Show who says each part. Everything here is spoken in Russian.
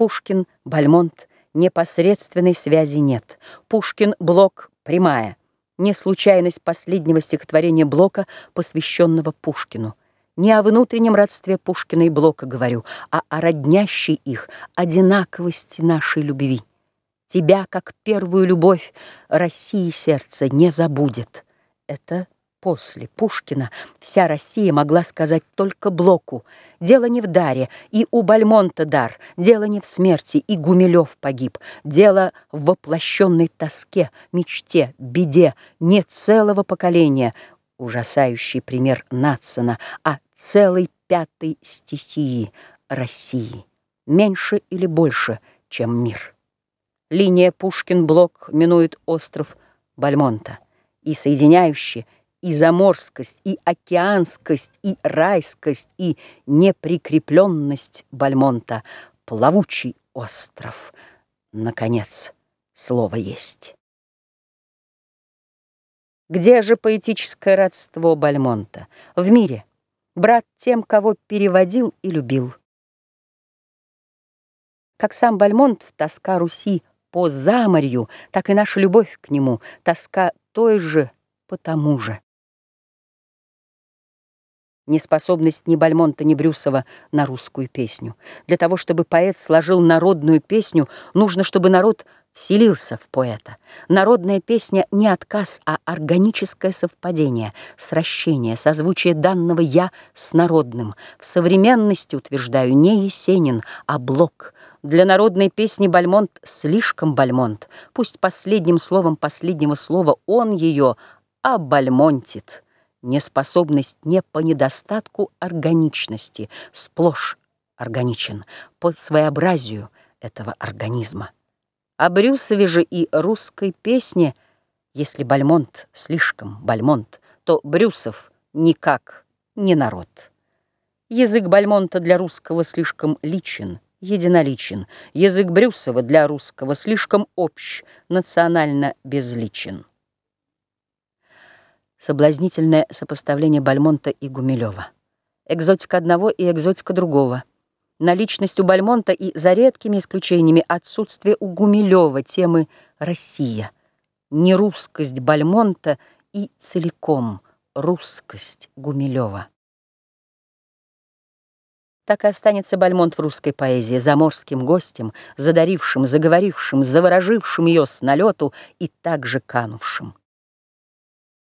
Speaker 1: Пушкин, Бальмонт, непосредственной связи нет. Пушкин, Блок, прямая. Не случайность последнего стихотворения Блока, посвященного Пушкину. Не о внутреннем родстве Пушкина и Блока говорю, а о роднящей их одинаковости нашей любви. Тебя, как первую любовь, России сердце не забудет. Это после Пушкина вся Россия могла сказать только Блоку. Дело не в даре, и у Бальмонта дар, дело не в смерти, и Гумилев погиб. Дело в воплощенной тоске, мечте, беде, не целого поколения, ужасающий пример Натсона, а целой пятой стихии России, меньше или больше, чем мир. Линия Пушкин-Блок минует остров Бальмонта, и соединяющие и заморскость, и океанскость, и райскость, и неприкрепленность Бальмонта, плавучий остров. Наконец, слово есть. Где же поэтическое родство Бальмонта? В мире. Брат тем, кого переводил и любил. Как сам Бальмонт, тоска Руси по заморью, так и наша любовь к нему, тоска той же по тому же. Неспособность ни Бальмонта, ни Брюсова на русскую песню. Для того, чтобы поэт сложил народную песню, нужно, чтобы народ вселился в поэта. Народная песня не отказ, а органическое совпадение, сращение, созвучие данного «я» с народным. В современности, утверждаю, не Есенин, а Блок. Для народной песни Бальмонт слишком Бальмонт. Пусть последним словом последнего слова он ее обальмонтит. Неспособность не по недостатку органичности, сплошь органичен, по своеобразию этого организма. О Брюсове же и русской песне, если Бальмонт слишком Бальмонт, то Брюсов никак не народ. Язык Бальмонта для русского слишком личен, единоличен. Язык Брюсова для русского слишком общ, национально безличен. Соблазнительное сопоставление Бальмонта и Гумилева. Экзотика одного и экзотика другого. Наличность у Бальмонта и, за редкими исключениями, отсутствие у Гумилева темы «Россия». Нерусскость Бальмонта и целиком русскость Гумилева. Так и останется Бальмонт в русской поэзии заморским гостем, задарившим, заговорившим, заворожившим ее с налету и также канувшим.